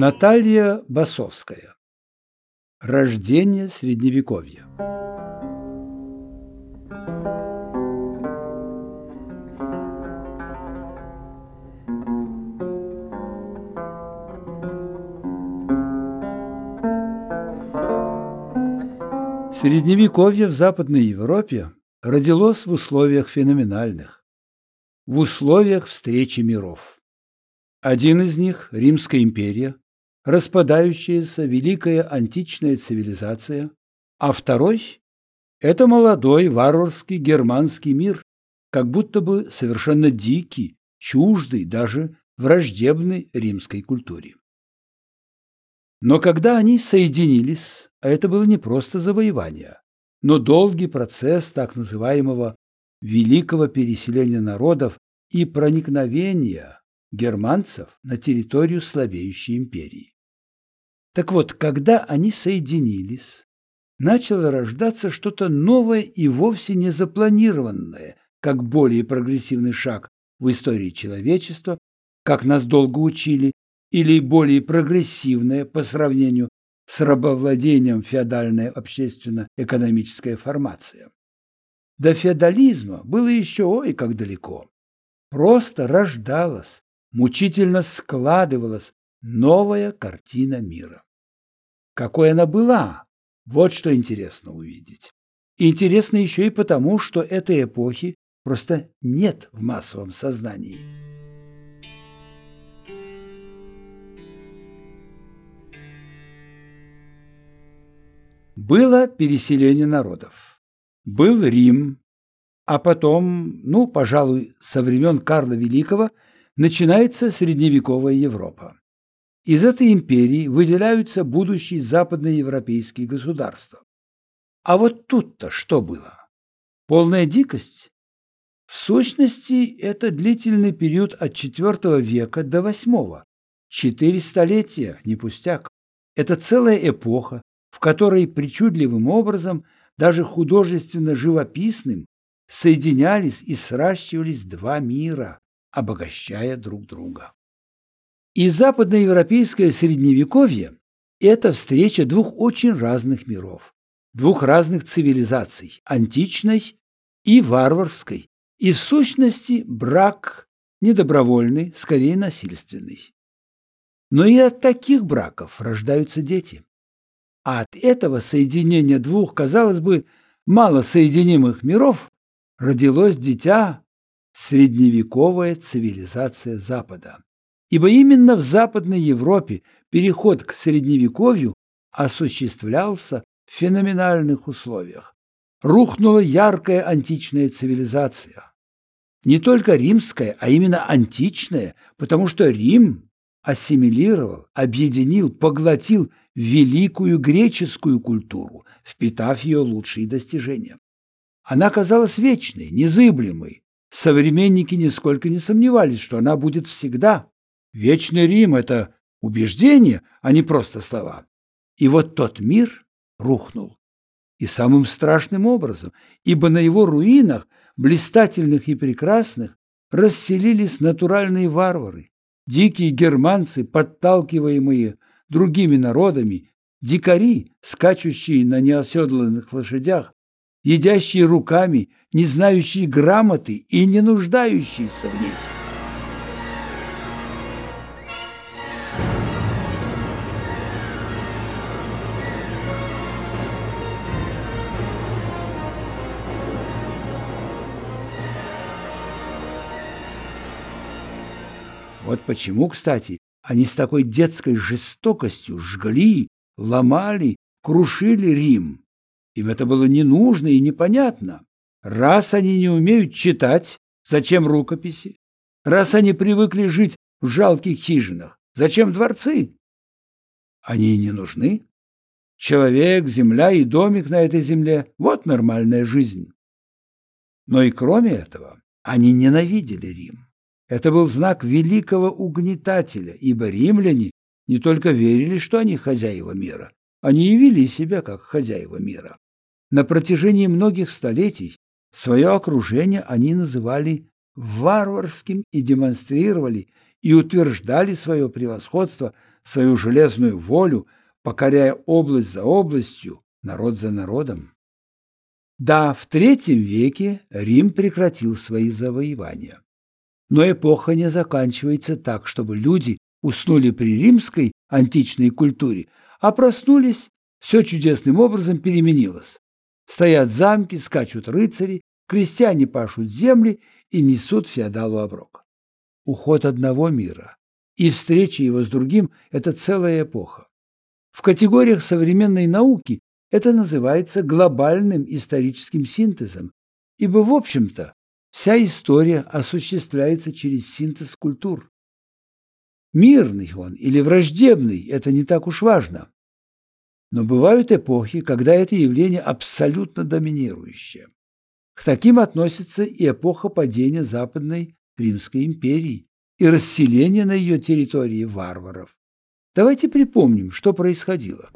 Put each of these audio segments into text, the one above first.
Наталья Басовская. Рождение Средневековья. Средневековье в Западной Европе родилось в условиях феноменальных, в условиях встречи миров. Один из них – Римская империя, распадающаяся великая античная цивилизация, а второй – это молодой варварский германский мир, как будто бы совершенно дикий, чуждый, даже враждебный римской культуре. Но когда они соединились, а это было не просто завоевание, но долгий процесс так называемого великого переселения народов и проникновения германцев на территорию слабеющей империи. Так вот, когда они соединились, начало рождаться что-то новое и вовсе не запланированное, как более прогрессивный шаг в истории человечества, как нас долго учили, или более прогрессивное по сравнению с рабовладением феодальная общественно-экономическая формация. До феодализма было еще ой как далеко. Просто рождалась, мучительно складывалась новая картина мира. Какой она была, вот что интересно увидеть. Интересно еще и потому, что этой эпохи просто нет в массовом сознании. Было переселение народов. Был Рим, а потом, ну, пожалуй, со времен Карла Великого начинается средневековая Европа. Из этой империи выделяются будущие западноевропейские государства. А вот тут-то что было? Полная дикость? В сущности, это длительный период от IV века до VIII. Четыре столетия, не пустяк. Это целая эпоха, в которой причудливым образом, даже художественно живописным, соединялись и сращивались два мира, обогащая друг друга. И западноевропейское средневековье – это встреча двух очень разных миров, двух разных цивилизаций – античной и варварской, и в сущности брак недобровольный, скорее насильственный. Но и от таких браков рождаются дети. А от этого соединения двух, казалось бы, малосоединимых миров родилось дитя средневековая цивилизация Запада. Ибо именно в Западной Европе переход к Средневековью осуществлялся в феноменальных условиях. Рухнула яркая античная цивилизация. Не только римская, а именно античная, потому что Рим ассимилировал, объединил, поглотил великую греческую культуру, впитав ее лучшие достижения. Она казалась вечной, незыблемой. Современники нисколько не сомневались, что она будет всегда. Вечный Рим – это убеждение, а не просто слова. И вот тот мир рухнул. И самым страшным образом, ибо на его руинах, блистательных и прекрасных, расселились натуральные варвары, дикие германцы, подталкиваемые другими народами, дикари, скачущие на неоседланных лошадях, едящие руками, не знающие грамоты и не нуждающиеся в ней. Вот почему, кстати, они с такой детской жестокостью жгли, ломали, крушили Рим. Им это было не нужно и непонятно. Раз они не умеют читать, зачем рукописи? Раз они привыкли жить в жалких хижинах, зачем дворцы? Они не нужны. Человек, земля и домик на этой земле – вот нормальная жизнь. Но и кроме этого, они ненавидели Рим. Это был знак великого угнетателя, ибо римляне не только верили, что они хозяева мира, они и вели себя как хозяева мира. На протяжении многих столетий свое окружение они называли варварским и демонстрировали и утверждали свое превосходство, свою железную волю, покоряя область за областью, народ за народом. Да, в третьем веке Рим прекратил свои завоевания. Но эпоха не заканчивается так, чтобы люди уснули при римской античной культуре, а проснулись, все чудесным образом переменилось. Стоят замки, скачут рыцари, крестьяне пашут земли и несут феодалу оброк. Уход одного мира и встреча его с другим – это целая эпоха. В категориях современной науки это называется глобальным историческим синтезом, ибо, в общем-то, вся история осуществляется через синтез культур. Мирный он или враждебный – это не так уж важно. Но бывают эпохи, когда это явление абсолютно доминирующее. К таким относится и эпоха падения Западной Римской империи и расселения на ее территории варваров. Давайте припомним, что происходило.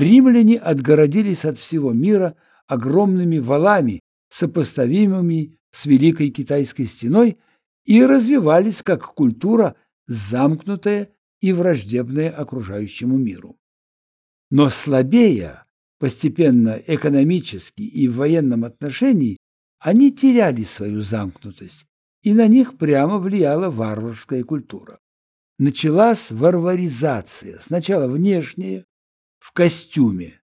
Римляне отгородились от всего мира огромными валами, сопоставимыми с Великой Китайской стеной, и развивались как культура, замкнутая и враждебная окружающему миру. Но слабея, постепенно экономически и в военном отношении, они теряли свою замкнутость, и на них прямо влияла варварская культура. Началась варваризация, сначала внешняя, в костюме.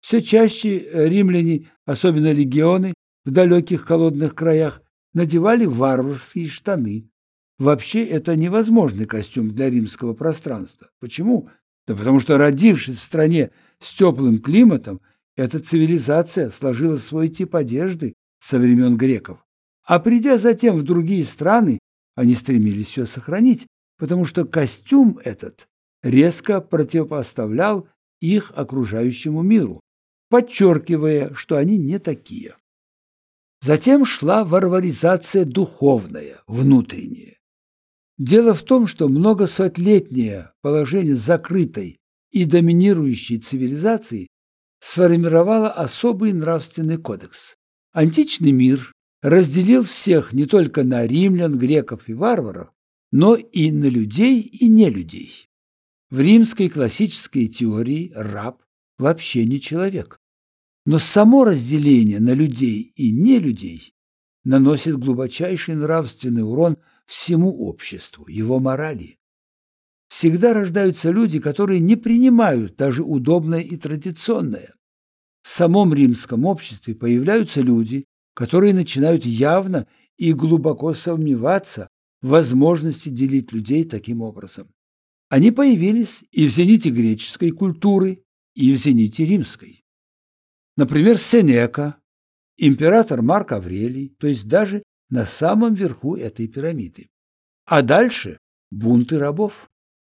Все чаще римляне, особенно легионы, в далеких холодных краях, надевали варварские штаны. Вообще это невозможный костюм для римского пространства. Почему? Да потому что, родившись в стране с теплым климатом, эта цивилизация сложила свой тип одежды со времен греков. А придя затем в другие страны, они стремились все сохранить, потому что костюм этот резко противопоставлял их окружающему миру, подчеркивая, что они не такие. Затем шла варваризация духовная, внутренняя. Дело в том, что многосотлетнее положение закрытой и доминирующей цивилизации сформировало особый нравственный кодекс. Античный мир разделил всех не только на римлян, греков и варваров, но и на людей и нелюдей. В римской классической теории раб вообще не человек. Но само разделение на людей и нелюдей наносит глубочайший нравственный урон всему обществу, его морали. Всегда рождаются люди, которые не принимают даже удобное и традиционное. В самом римском обществе появляются люди, которые начинают явно и глубоко сомневаться в возможности делить людей таким образом. Они появились и в зените греческой культуры, и в зените римской. Например, Сенека, император Марк Аврелий, то есть даже на самом верху этой пирамиды. А дальше бунты рабов.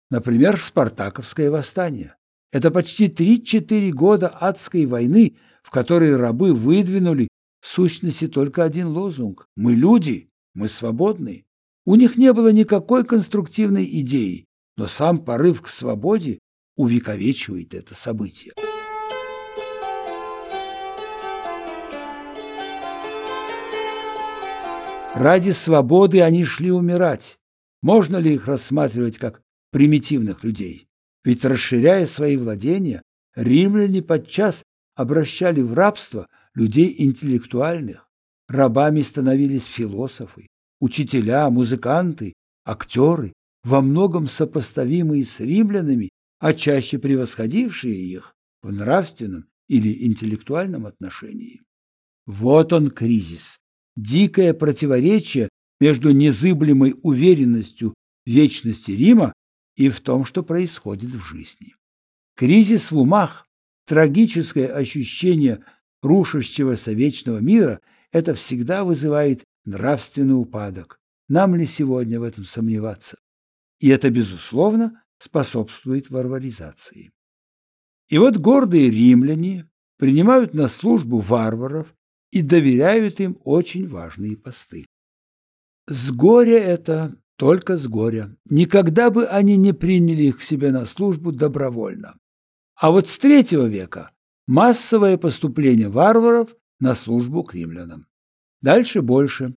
Например, Спартаковское восстание. Это почти 3-4 года адской войны, в которой рабы выдвинули в сущности только один лозунг «Мы люди, мы свободны». У них не было никакой конструктивной идеи, но сам порыв к свободе увековечивает это событие. Ради свободы они шли умирать. Можно ли их рассматривать как примитивных людей? Ведь, расширяя свои владения, римляне подчас обращали в рабство людей интеллектуальных. Рабами становились философы, учителя, музыканты, актеры, во многом сопоставимые с римлянами, а чаще превосходившие их в нравственном или интеллектуальном отношении. Вот он кризис, дикое противоречие между незыблемой уверенностью в вечности Рима и в том, что происходит в жизни. Кризис в умах, трагическое ощущение рушащегося вечного мира – это всегда вызывает нравственный упадок. Нам ли сегодня в этом сомневаться? И это, безусловно, способствует варваризации. И вот гордые римляне принимают на службу варваров и доверяют им очень важные посты. С горя это только с горя. Никогда бы они не приняли их к себе на службу добровольно. А вот с третьего века массовое поступление варваров на службу к римлянам. Дальше больше.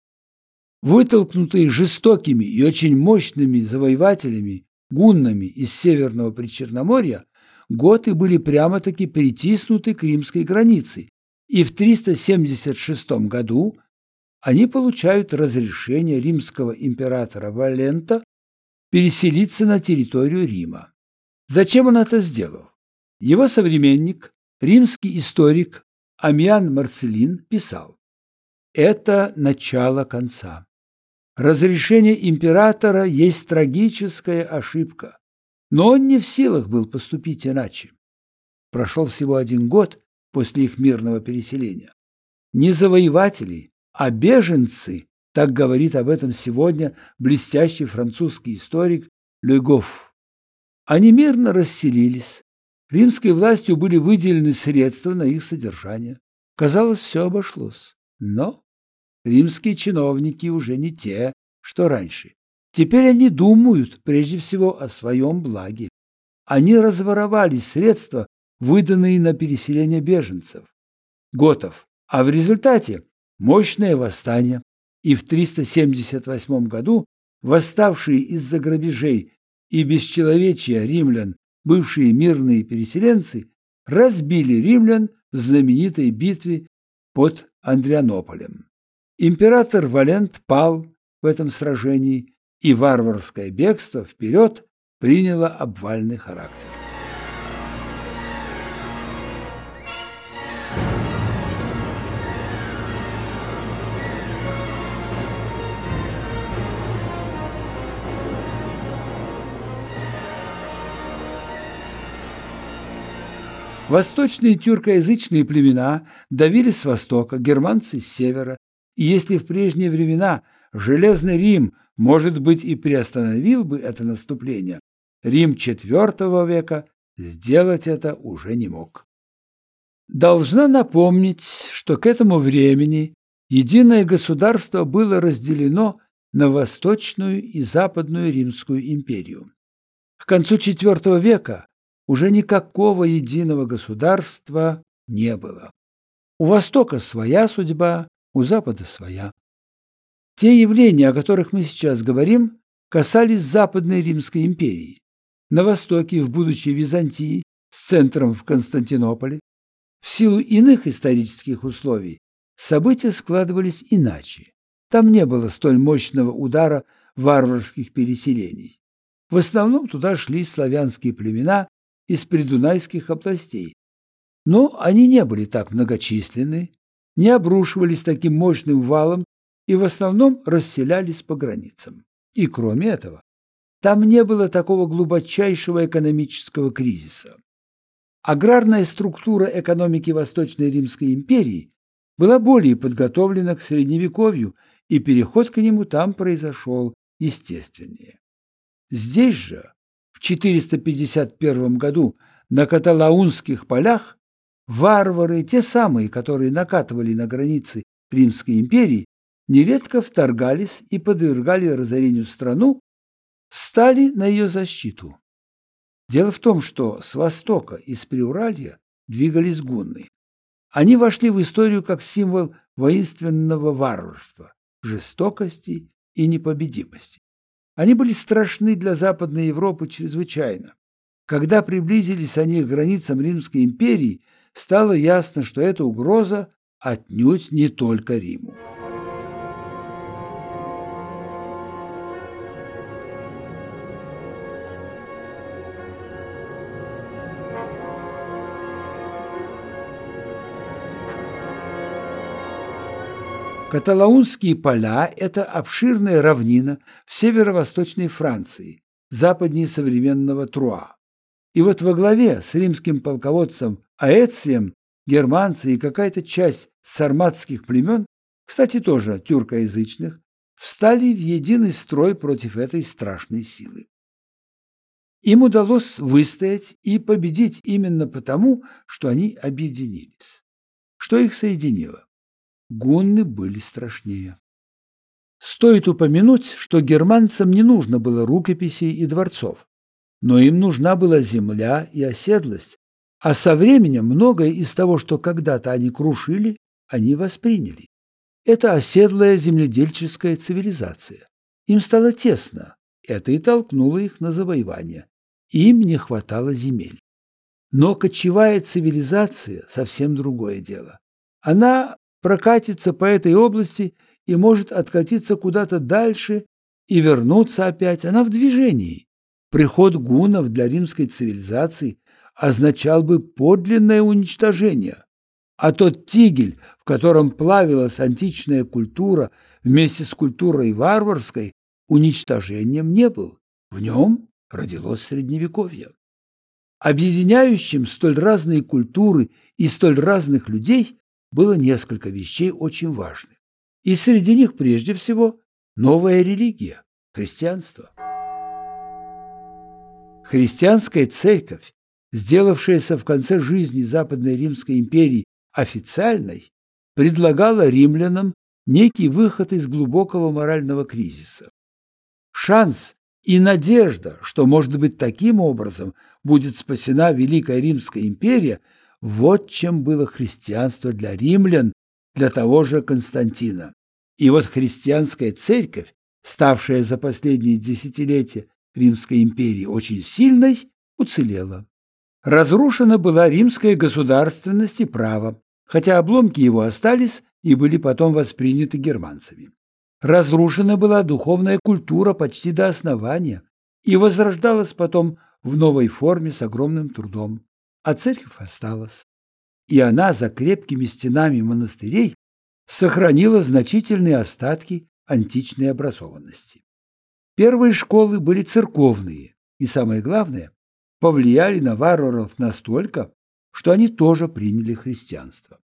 Вытолкнутые жестокими и очень мощными завоевателями, гуннами из Северного Причерноморья, готы были прямо-таки притиснуты к римской границе, и в 376 году они получают разрешение римского императора Валента переселиться на территорию Рима. Зачем он это сделал? Его современник, римский историк Амиан Марцелин писал, «Это начало конца. Разрешение императора есть трагическая ошибка, но он не в силах был поступить иначе. Прошел всего один год после их мирного переселения. Не завоеватели, а беженцы, так говорит об этом сегодня блестящий французский историк Легоф. Они мирно расселились, римской властью были выделены средства на их содержание. Казалось, все обошлось. Но римские чиновники уже не те, что раньше. Теперь они думают прежде всего о своем благе. Они разворовали средства, выданные на переселение беженцев, готов, а в результате мощное восстание, и в 378 году восставшие из-за грабежей и бесчеловечия римлян бывшие мирные переселенцы разбили римлян в знаменитой битве под Андрианополем. Император Валент пал в этом сражении, и варварское бегство вперед приняло обвальный характер. Восточные тюркоязычные племена давили с востока, германцы с севера, и если в прежние времена Железный Рим, может быть, и приостановил бы это наступление, Рим IV века сделать это уже не мог. Должна напомнить, что к этому времени единое государство было разделено на Восточную и Западную Римскую империю. К концу IV века уже никакого единого государства не было. У Востока своя судьба, у Запада своя. Те явления, о которых мы сейчас говорим, касались Западной Римской империи. На Востоке, в будущей Византии, с центром в Константинополе, в силу иных исторических условий, события складывались иначе. Там не было столь мощного удара варварских переселений. В основном туда шли славянские племена из придунайских областей. Но они не были так многочисленны, не обрушивались таким мощным валом и в основном расселялись по границам. И кроме этого, там не было такого глубочайшего экономического кризиса. Аграрная структура экономики Восточной Римской империи была более подготовлена к Средневековью, и переход к нему там произошел естественнее. Здесь же в 451 году на каталаунских полях варвары, те самые, которые накатывали на границы Римской империи, нередко вторгались и подвергали разорению страну, встали на ее защиту. Дело в том, что с востока, из Приуралья, двигались гунны. Они вошли в историю как символ воинственного варварства, жестокости и непобедимости. Они были страшны для Западной Европы чрезвычайно. Когда приблизились они к границам Римской империи, стало ясно, что эта угроза отнюдь не только Риму. Каталаунские поля – это обширная равнина в северо-восточной Франции, западнее современного Труа. И вот во главе с римским полководцем Аэцием германцы и какая-то часть сарматских племен, кстати, тоже тюркоязычных, встали в единый строй против этой страшной силы. Им удалось выстоять и победить именно потому, что они объединились. Что их соединило? гунны были страшнее. Стоит упомянуть, что германцам не нужно было рукописей и дворцов, но им нужна была земля и оседлость, А со временем многое из того, что когда-то они крушили, они восприняли. Это оседлая земледельческая цивилизация. Им стало тесно, это и толкнуло их на завоевание. Им не хватало земель. Но кочевая цивилизация – совсем другое дело. Она прокатится по этой области и может откатиться куда-то дальше и вернуться опять. Она в движении. Приход гуннов для римской цивилизации означал бы подлинное уничтожение. А тот тигель, в котором плавилась античная культура вместе с культурой варварской, уничтожением не был. В нем родилось Средневековье. Объединяющим столь разные культуры и столь разных людей было несколько вещей очень важных. И среди них прежде всего новая религия – христианство. Христианская церковь, сделавшаяся в конце жизни Западной Римской империи официальной, предлагала римлянам некий выход из глубокого морального кризиса. Шанс и надежда, что, может быть, таким образом будет спасена Великая Римская империя, вот чем было христианство для римлян, для того же Константина. И вот христианская церковь, ставшая за последние десятилетия Римской империи очень сильной, уцелела. Разрушена была римская государственность и право, хотя обломки его остались и были потом восприняты германцами. Разрушена была духовная культура почти до основания и возрождалась потом в новой форме с огромным трудом, а церковь осталась. И она за крепкими стенами монастырей сохранила значительные остатки античной образованности. Первые школы были церковные, и самое главное, повлияли на варваров настолько, что они тоже приняли христианство.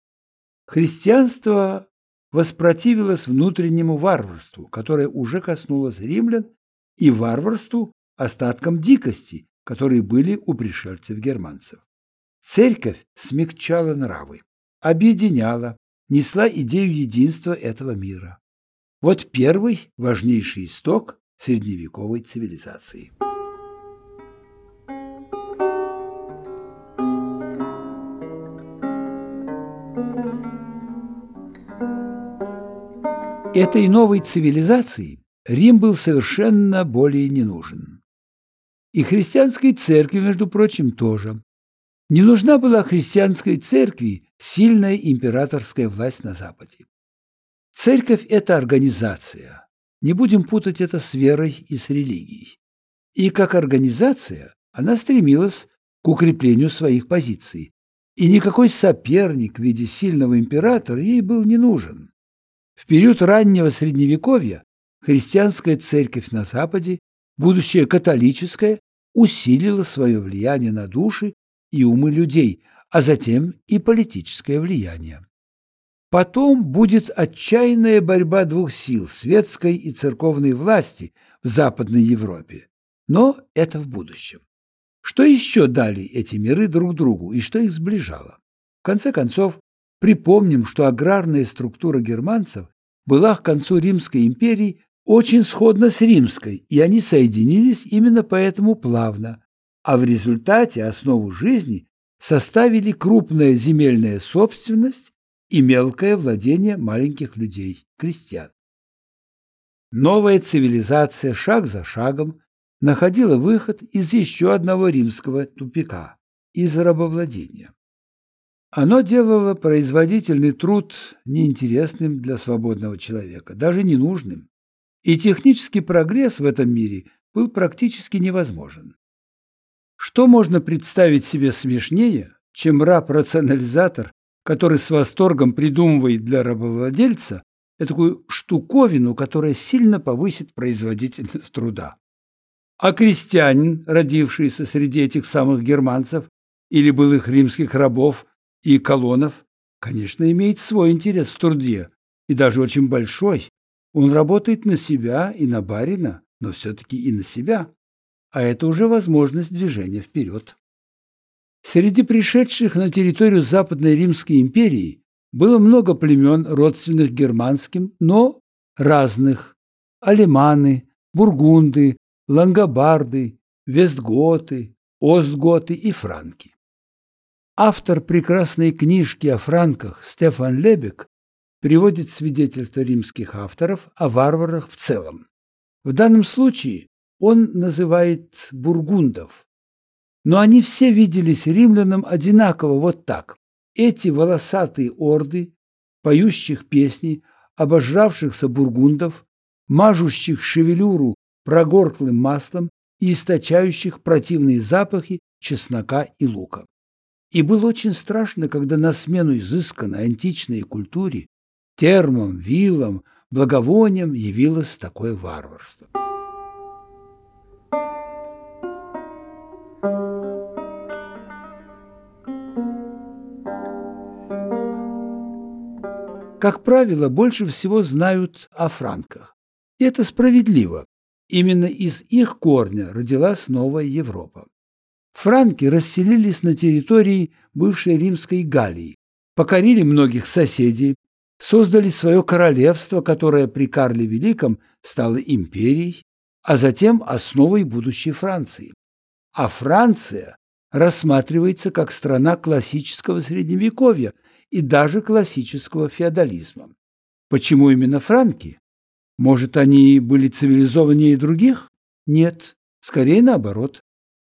Христианство воспротивилось внутреннему варварству, которое уже коснулось римлян, и варварству остаткам дикости, которые были у пришельцев-германцев. Церковь смягчала нравы, объединяла, несла идею единства этого мира. Вот первый важнейший исток средневековой цивилизации. Этой новой цивилизации Рим был совершенно более не нужен. И христианской церкви, между прочим, тоже. Не нужна была христианской церкви сильная императорская власть на Западе. Церковь – это организация – не будем путать это с верой и с религией. И как организация она стремилась к укреплению своих позиций. И никакой соперник в виде сильного императора ей был не нужен. В период раннего Средневековья христианская церковь на Западе, будущая католическая, усилила свое влияние на души и умы людей, а затем и политическое влияние. Потом будет отчаянная борьба двух сил – светской и церковной власти в Западной Европе. Но это в будущем. Что еще дали эти миры друг другу и что их сближало? В конце концов, припомним, что аграрная структура германцев была к концу Римской империи очень сходна с римской, и они соединились именно поэтому плавно, а в результате основу жизни составили крупная земельная собственность и мелкое владение маленьких людей, крестьян. Новая цивилизация шаг за шагом находила выход из еще одного римского тупика – из рабовладения. Оно делало производительный труд неинтересным для свободного человека, даже ненужным. И технический прогресс в этом мире был практически невозможен. Что можно представить себе смешнее, чем раб-рационализатор который с восторгом придумывает для рабовладельца такую штуковину, которая сильно повысит производительность труда. А крестьянин, родившийся среди этих самых германцев или былых римских рабов и колонов, конечно, имеет свой интерес в труде, и даже очень большой. Он работает на себя и на барина, но все-таки и на себя. А это уже возможность движения вперед. Среди пришедших на территорию Западной Римской империи было много племен, родственных германским, но разных – алеманы, бургунды, лангобарды, вестготы, остготы и франки. Автор прекрасной книжки о франках Стефан Лебек приводит свидетельства римских авторов о варварах в целом. В данном случае он называет бургундов. Но они все виделись римлянам одинаково вот так. Эти волосатые орды, поющих песни, обожравшихся бургундов, мажущих шевелюру прогорклым маслом и источающих противные запахи чеснока и лука. И было очень страшно, когда на смену изысканной античной культуре, термам, вилам, благовониям явилось такое варварство. Как правило, больше всего знают о франках. И это справедливо. Именно из их корня родилась новая Европа. Франки расселились на территории бывшей римской Галлии, покорили многих соседей, создали свое королевство, которое при Карле Великом стало империей, а затем основой будущей Франции. А Франция рассматривается как страна классического средневековья и даже классического феодализма. Почему именно франки? Может, они были цивилизованнее других? Нет, скорее наоборот.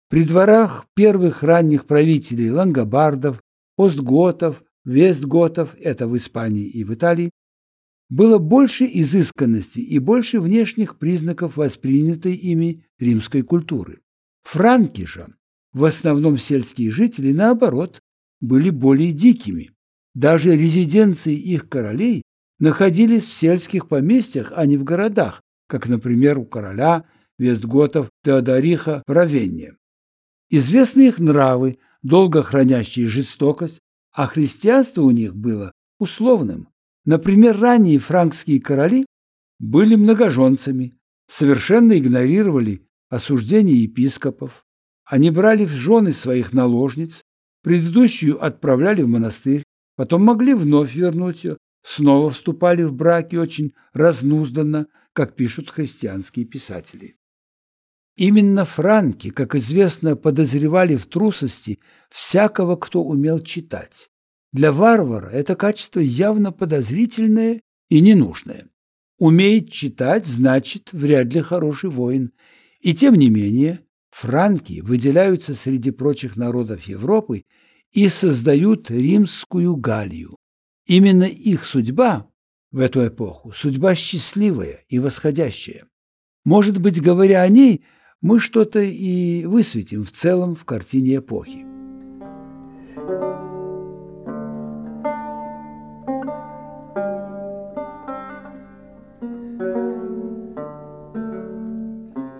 При дворах первых ранних правителей лангобардов, остготов, вестготов, это в Испании и в Италии, было больше изысканности и больше внешних признаков воспринятой ими римской культуры. Франки же, в основном сельские жители, наоборот, были более дикими. Даже резиденции их королей находились в сельских поместьях, а не в городах, как, например, у короля Вестготов Теодориха в Равенне. Известны их нравы, долго хранящие жестокость, а христианство у них было условным. Например, ранние франкские короли были многоженцами, совершенно игнорировали осуждение епископов. Они брали в жены своих наложниц, предыдущую отправляли в монастырь, Потом могли вновь вернуть ее, снова вступали в браки очень разнузданно, как пишут христианские писатели. Именно франки, как известно, подозревали в трусости всякого, кто умел читать. Для варвара это качество явно подозрительное и ненужное. Умеет читать, значит, вряд ли хороший воин. И тем не менее, франки выделяются среди прочих народов Европы и создают римскую Галлию. Именно их судьба в эту эпоху – судьба счастливая и восходящая. Может быть, говоря о ней, мы что-то и высветим в целом в картине эпохи.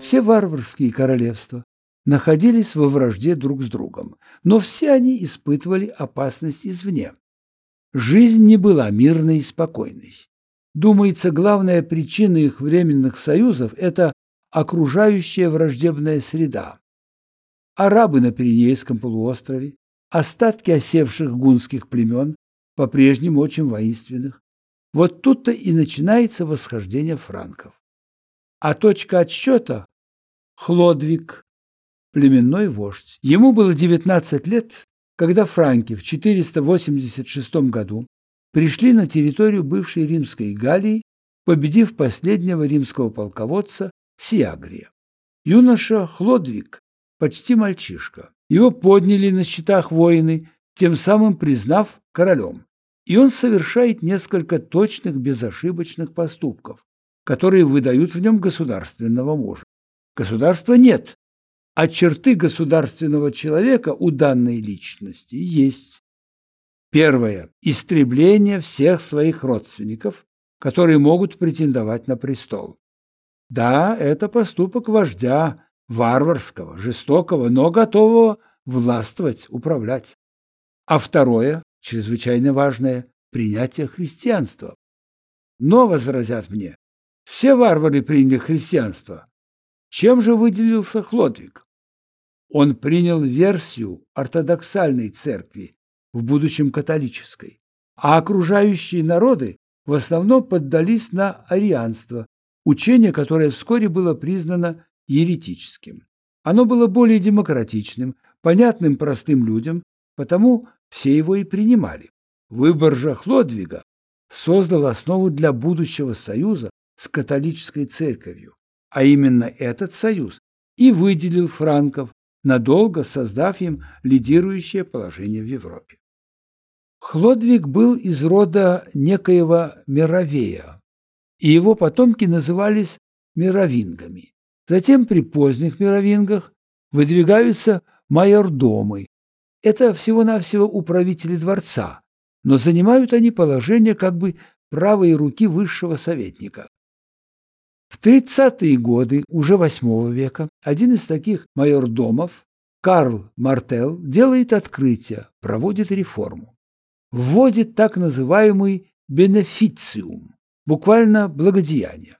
Все варварские королевства находились во вражде друг с другом, но все они испытывали опасность извне. Жизнь не была мирной и спокойной. Думается, главная причина их временных союзов – это окружающая враждебная среда. Арабы на Пиренейском полуострове, остатки осевших гунских племен, по-прежнему очень воинственных. Вот тут-то и начинается восхождение франков. А точка отсчета – Хлодвиг, племенной вождь. Ему было 19 лет, когда франки в 486 году пришли на территорию бывшей римской Галлии, победив последнего римского полководца Сиагрия. Юноша Хлодвиг, почти мальчишка. Его подняли на счетах воины, тем самым признав королем. И он совершает несколько точных, безошибочных поступков, которые выдают в нем государственного мужа. Государства нет, а черты государственного человека у данной личности есть. Первое – истребление всех своих родственников, которые могут претендовать на престол. Да, это поступок вождя, варварского, жестокого, но готового властвовать, управлять. А второе, чрезвычайно важное, принятие христианства. Но, возразят мне, все варвары приняли христианство. Чем же выделился Хлодвиг? Он принял версию ортодоксальной церкви, в будущем католической, а окружающие народы в основном поддались на арианство, учение, которое вскоре было признано еретическим. Оно было более демократичным, понятным простым людям, потому все его и принимали. Выбор же Хлодвига создал основу для будущего союза с католической церковью, а именно этот союз и выделил франков, надолго создав им лидирующее положение в Европе. Хлодвиг был из рода некоего Мировея, и его потомки назывались мировингами. Затем при поздних мировингах выдвигаются майордомы. Это всего-навсего управители дворца, но занимают они положение как бы правой руки высшего советника. В 30-е годы уже VIII века один из таких майордомов, Карл Мартел, делает открытие, проводит реформу. Вводит так называемый бенефициум, буквально благодеяние.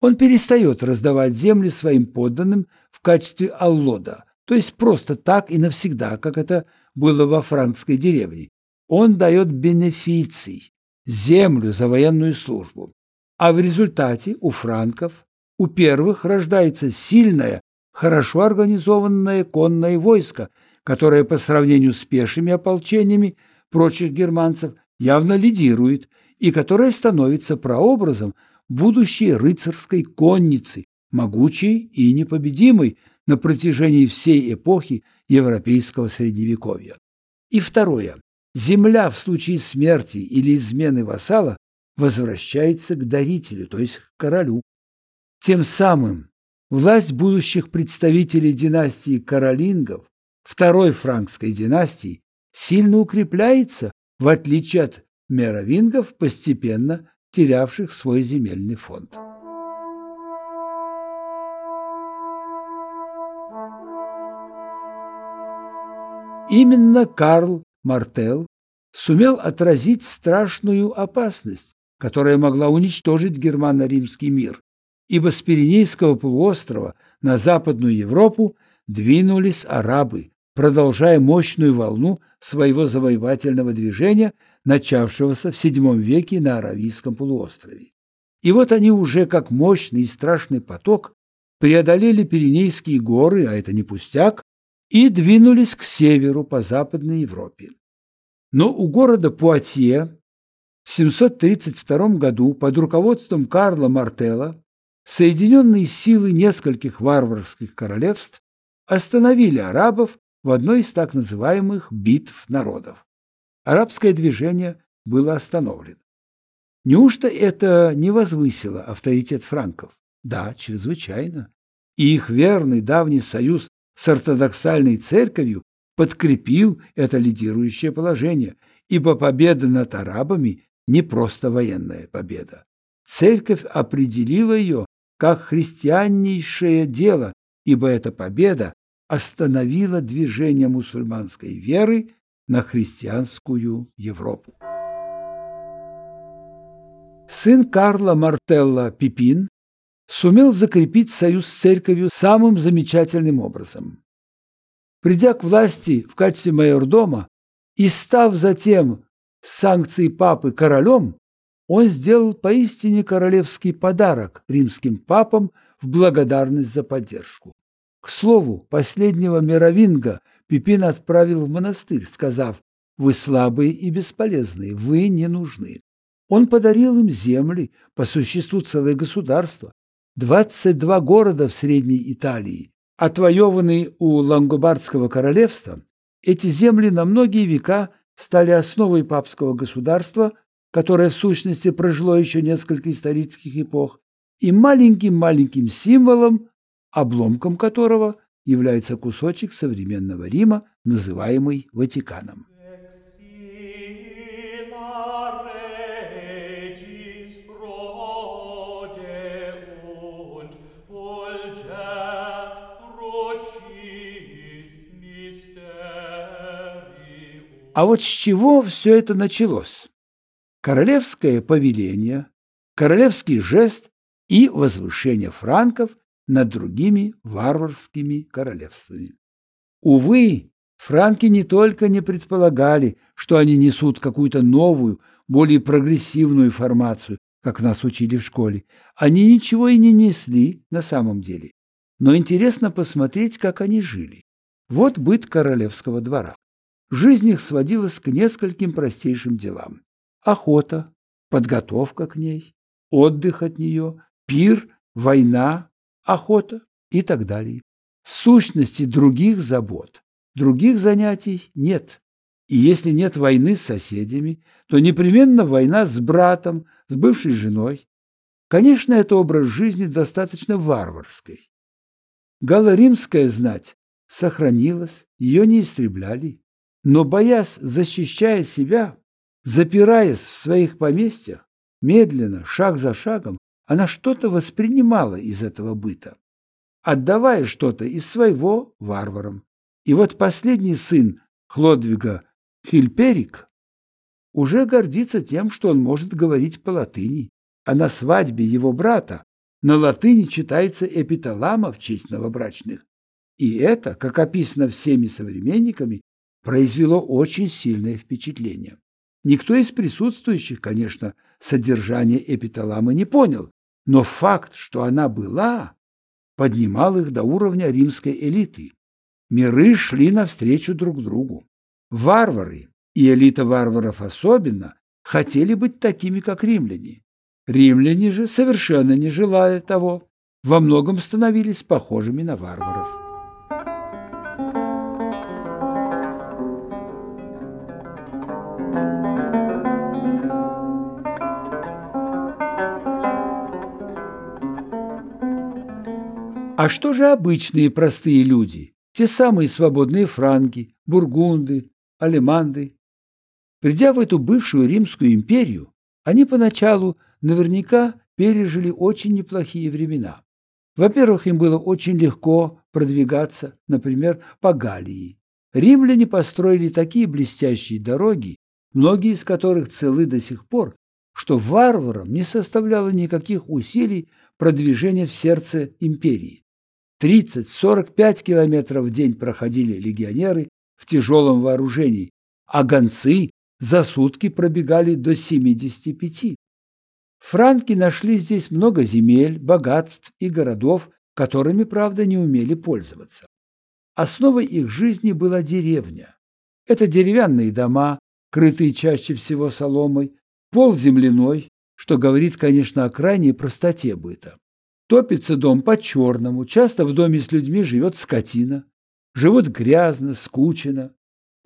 Он перестает раздавать земли своим подданным в качестве аллода, то есть просто так и навсегда, как это было во франкской деревне. Он дает бенефиций, землю за военную службу. А в результате у франков, у первых рождается сильное, хорошо организованное конное войско, которое по сравнению с пешими ополчениями прочих германцев явно лидирует и которое становится прообразом будущей рыцарской конницы, могучей и непобедимой на протяжении всей эпохи европейского средневековья. И второе. Земля в случае смерти или измены вассала возвращается к дарителю, то есть к королю. Тем самым власть будущих представителей династии Каролингов, второй франкской династии, сильно укрепляется, в отличие от меровингов, постепенно терявших свой земельный фонд. Именно Карл Мартел сумел отразить страшную опасность, которая могла уничтожить германо-римский мир, ибо с Пиренейского полуострова на Западную Европу двинулись арабы, продолжая мощную волну своего завоевательного движения, начавшегося в VII веке на Аравийском полуострове. И вот они уже, как мощный и страшный поток, преодолели Пиренейские горы, а это не пустяк, и двинулись к северу по Западной Европе. Но у города Пуатье в 732 году под руководством Карла Мартелла соединенные силы нескольких варварских королевств остановили арабов в одной из так называемых битв народов. Арабское движение было остановлено. Неужто это не возвысило авторитет франков? Да, чрезвычайно. И их верный давний союз с ортодоксальной церковью подкрепил это лидирующее положение, ибо победа над арабами не просто военная победа. Церковь определила ее как христианнейшее дело, ибо эта победа остановила движение мусульманской веры на христианскую Европу. Сын Карла Мартелла Пипин сумел закрепить союз с церковью самым замечательным образом. Придя к власти в качестве майордома и став затем с санкцией папы королем, он сделал поистине королевский подарок римским папам в благодарность за поддержку. К слову, последнего мировинга Пипин отправил в монастырь, сказав «Вы слабые и бесполезные, вы не нужны». Он подарил им земли, по существу целое государство, 22 города в Средней Италии, отвоеванные у Лангобардского королевства, эти земли на многие века стали основой папского государства, которое в сущности прожило еще несколько исторических эпох, и маленьким-маленьким символом обломком которого является кусочек современного Рима, называемый Ватиканом. А вот с чего все это началось? Королевское повеление, королевский жест и возвышение франков над другими варварскими королевствами. Увы, франки не только не предполагали, что они несут какую-то новую, более прогрессивную формацию, как нас учили в школе. Они ничего и не несли на самом деле. Но интересно посмотреть, как они жили. Вот быт королевского двора. жизнь их сводилась к нескольким простейшим делам. Охота, подготовка к ней, отдых от нее, пир, война, охота и так далее. В сущности, других забот, других занятий нет. И если нет войны с соседями, то непременно война с братом, с бывшей женой. Конечно, это образ жизни достаточно варварской. Галло-римская знать сохранилась, ее не истребляли. Но, боясь, защищая себя, запираясь в своих поместьях, медленно, шаг за шагом, она что-то воспринимала из этого быта, отдавая что-то из своего варварам. И вот последний сын Хлодвига Хильперик уже гордится тем, что он может говорить по-латыни, а на свадьбе его брата на латыни читается эпиталама в честь новобрачных. И это, как описано всеми современниками, произвело очень сильное впечатление. Никто из присутствующих, конечно, содержание эпиталамы не понял, но факт, что она была, поднимал их до уровня римской элиты. Миры шли навстречу друг другу. Варвары, и элита варваров особенно, хотели быть такими, как римляне. Римляне же, совершенно не желая того, во многом становились похожими на варваров. А что же обычные простые люди, те самые свободные франки, бургунды, алеманды? Придя в эту бывшую Римскую империю, они поначалу наверняка пережили очень неплохие времена. Во-первых, им было очень легко продвигаться, например, по Галлии. Римляне построили такие блестящие дороги, многие из которых целы до сих пор, что варварам не составляло никаких усилий продвижения в сердце империи. 30-45 километров в день проходили легионеры в тяжелом вооружении, а гонцы за сутки пробегали до 75. Франки нашли здесь много земель, богатств и городов, которыми, правда, не умели пользоваться. Основой их жизни была деревня. Это деревянные дома, крытые чаще всего соломой, пол земляной, что говорит, конечно, о крайней простоте быта. Топится дом по-черному, часто в доме с людьми живет скотина. Живут грязно, скучно.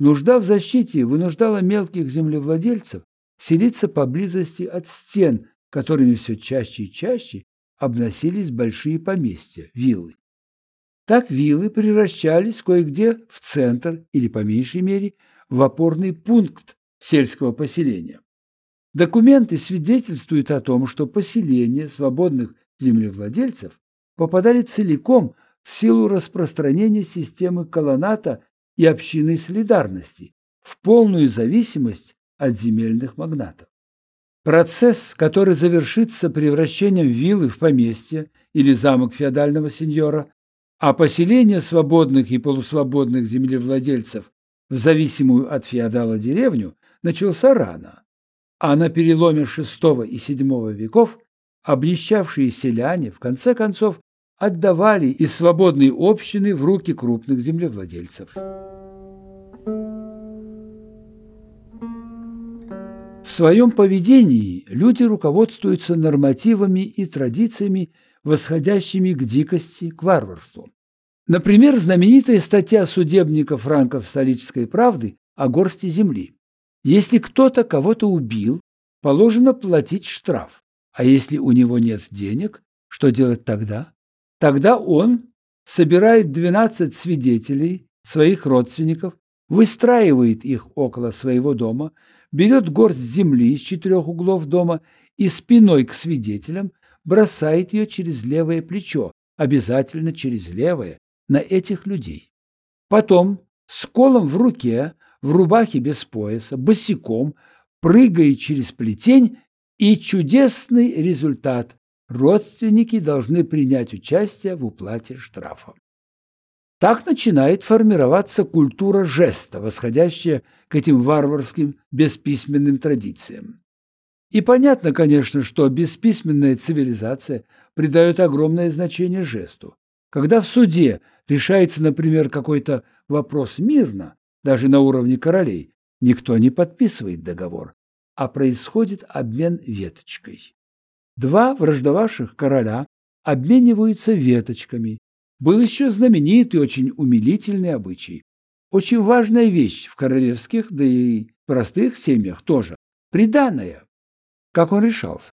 Нужда в защите вынуждала мелких землевладельцев селиться поблизости от стен, которыми все чаще и чаще обносились большие поместья, виллы. Так виллы превращались кое-где в центр или, по меньшей мере, в опорный пункт сельского поселения. Документы свидетельствуют о том, что поселения свободных землевладельцев попадали целиком в силу распространения системы колоната и общины солидарности в полную зависимость от земельных магнатов. Процесс, который завершится превращением виллы в поместье или замок феодального сеньора, а поселение свободных и полусвободных землевладельцев в зависимую от феодала деревню, начался рано, а на переломе VI и VII веков обнищавшие селяне в конце концов отдавали из свободной общины в руки крупных землевладельцев. В своем поведении люди руководствуются нормативами и традициями, восходящими к дикости, к варварству. Например, знаменитая статья судебника Франков «Столической правды» о горсти земли. Если кто-то кого-то убил, положено платить штраф. А если у него нет денег, что делать тогда? Тогда он собирает 12 свидетелей, своих родственников, выстраивает их около своего дома, берет горсть земли с четырех углов дома и спиной к свидетелям бросает ее через левое плечо, обязательно через левое, на этих людей. Потом с колом в руке, в рубахе без пояса, босиком, прыгает через плетень и чудесный результат – родственники должны принять участие в уплате штрафа. Так начинает формироваться культура жеста, восходящая к этим варварским бесписьменным традициям. И понятно, конечно, что бесписьменная цивилизация придает огромное значение жесту. Когда в суде решается, например, какой-то вопрос мирно, даже на уровне королей, никто не подписывает договор, а происходит обмен веточкой. Два враждовавших короля обмениваются веточками. Был еще знаменитый, очень умилительный обычай. Очень важная вещь в королевских, да и простых семьях тоже. Приданное. Как он решался?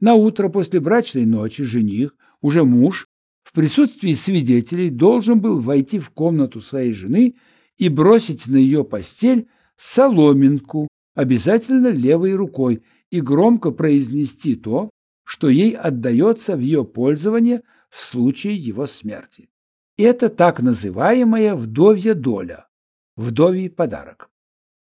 На утро после брачной ночи жених, уже муж, в присутствии свидетелей должен был войти в комнату своей жены и бросить на ее постель соломинку, обязательно левой рукой, и громко произнести то, что ей отдается в ее пользование в случае его смерти. Это так называемая вдовья доля, вдовий подарок.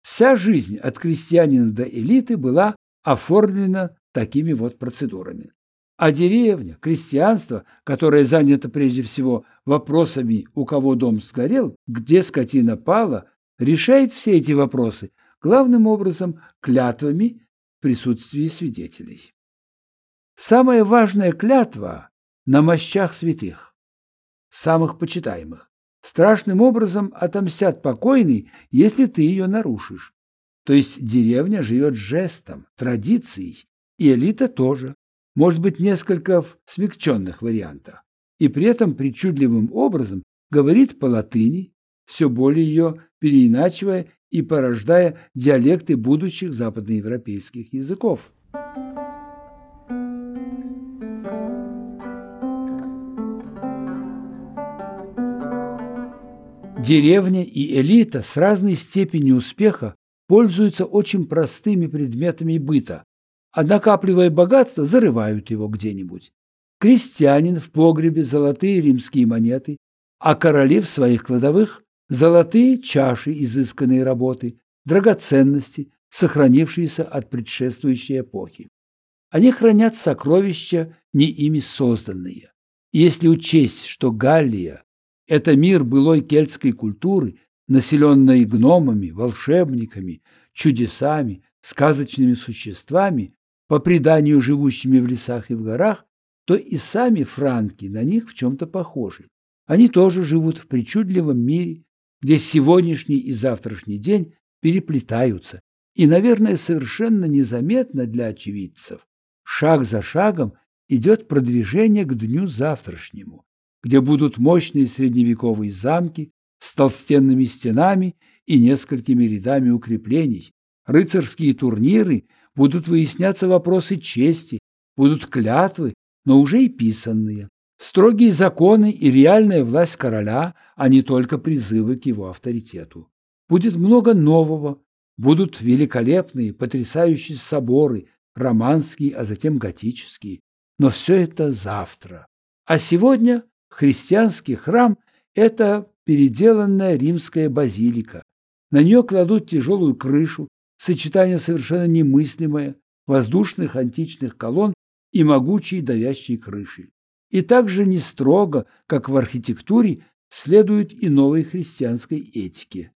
Вся жизнь от крестьянина до элиты была оформлена такими вот процедурами. А деревня, крестьянство, которое занято прежде всего вопросами, у кого дом сгорел, где скотина пала, решает все эти вопросы главным образом клятвами в присутствии свидетелей. Самая важная клятва на мощах святых, самых почитаемых. Страшным образом отомстят покойный, если ты ее нарушишь. То есть деревня живет жестом, традицией, и элита тоже может быть несколько в смягченных вариантах, и при этом причудливым образом говорит по-латыни, все более ее переиначивая и порождая диалекты будущих западноевропейских языков. Деревня и элита с разной степенью успеха пользуются очень простыми предметами быта, а накапливая богатство, зарывают его где-нибудь. Крестьянин в погребе золотые римские монеты, а короли в своих кладовых золотые чаши изысканной работы, драгоценности, сохранившиеся от предшествующей эпохи. Они хранят сокровища, не ими созданные. Если учесть, что Галлия – это мир былой кельтской культуры, населенной гномами, волшебниками, чудесами, сказочными существами, по преданию живущими в лесах и в горах, то и сами франки на них в чем-то похожи. Они тоже живут в причудливом мире, где сегодняшний и завтрашний день переплетаются, и, наверное, совершенно незаметно для очевидцев, шаг за шагом идет продвижение к дню завтрашнему, где будут мощные средневековые замки с толстенными стенами и несколькими рядами укреплений, рыцарские турниры будут выясняться вопросы чести, будут клятвы, но уже и писанные, строгие законы и реальная власть короля, а не только призывы к его авторитету. Будет много нового, будут великолепные, потрясающие соборы, романские, а затем готические. Но все это завтра. А сегодня христианский храм – это переделанная римская базилика. На нее кладут тяжелую крышу, сочетание совершенно немыслимое воздушных античных колонн и могучей давящей крыши. И также не строго, как в архитектуре, следуют и новой христианской этике.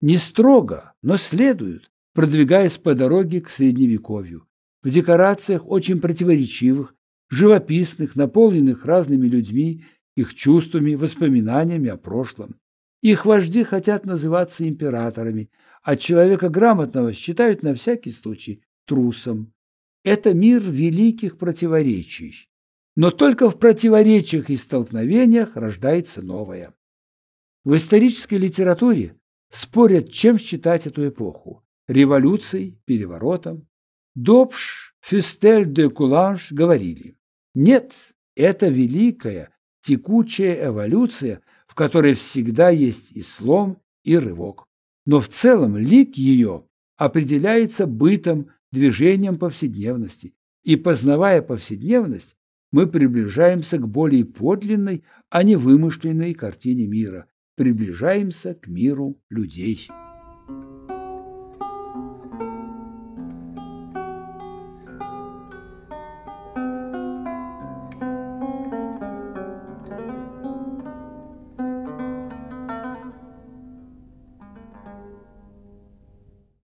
Не строго, но следуют, продвигаясь по дороге к Средневековью. В декорациях очень противоречивых, живописных, наполненных разными людьми, их чувствами, воспоминаниями о прошлом. Их вожди хотят называться императорами, а человека грамотного считают на всякий случай трусом. Это мир великих противоречий. Но только в противоречиях и столкновениях рождается новое. В исторической литературе спорят, чем считать эту эпоху – революцией, переворотом. Добш, Фюстель де Куланж говорили, нет, это великая, текучая эволюция, в которой всегда есть и слом, и рывок но в целом лик ее определяется бытом, движением повседневности. И познавая повседневность, мы приближаемся к более подлинной, а не вымышленной картине мира, приближаемся к миру людей.